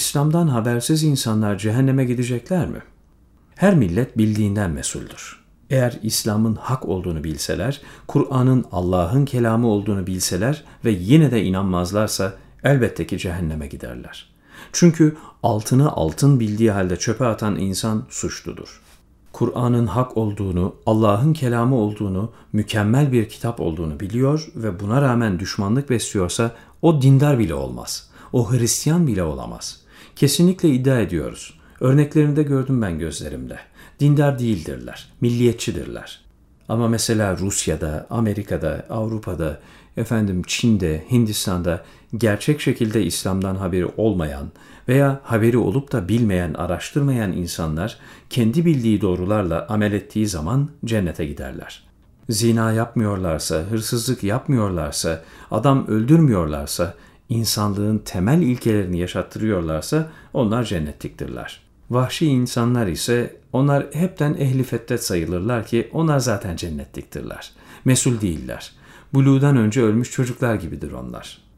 İslam'dan habersiz insanlar cehenneme gidecekler mi? Her millet bildiğinden mesuldür. Eğer İslam'ın hak olduğunu bilseler, Kur'an'ın Allah'ın kelamı olduğunu bilseler ve yine de inanmazlarsa elbette ki cehenneme giderler. Çünkü altını altın bildiği halde çöpe atan insan suçludur. Kur'an'ın hak olduğunu, Allah'ın kelamı olduğunu, mükemmel bir kitap olduğunu biliyor ve buna rağmen düşmanlık besliyorsa o dindar bile olmaz. O Hristiyan bile olamaz. Kesinlikle iddia ediyoruz. Örneklerini de gördüm ben gözlerimle. Dindar değildirler, milliyetçidirler. Ama mesela Rusya'da, Amerika'da, Avrupa'da, efendim Çin'de, Hindistan'da gerçek şekilde İslam'dan haberi olmayan veya haberi olup da bilmeyen, araştırmayan insanlar kendi bildiği doğrularla amel ettiği zaman cennete giderler. Zina yapmıyorlarsa, hırsızlık yapmıyorlarsa, adam öldürmüyorlarsa, insanlığın temel ilkelerini yaşattırıyorlarsa onlar cennetliktirler. Vahşi insanlar ise onlar hepten ehli fetret sayılırlar ki onlar zaten cennetliktirler. Mesul değiller. Buluğdan önce ölmüş çocuklar gibidir onlar.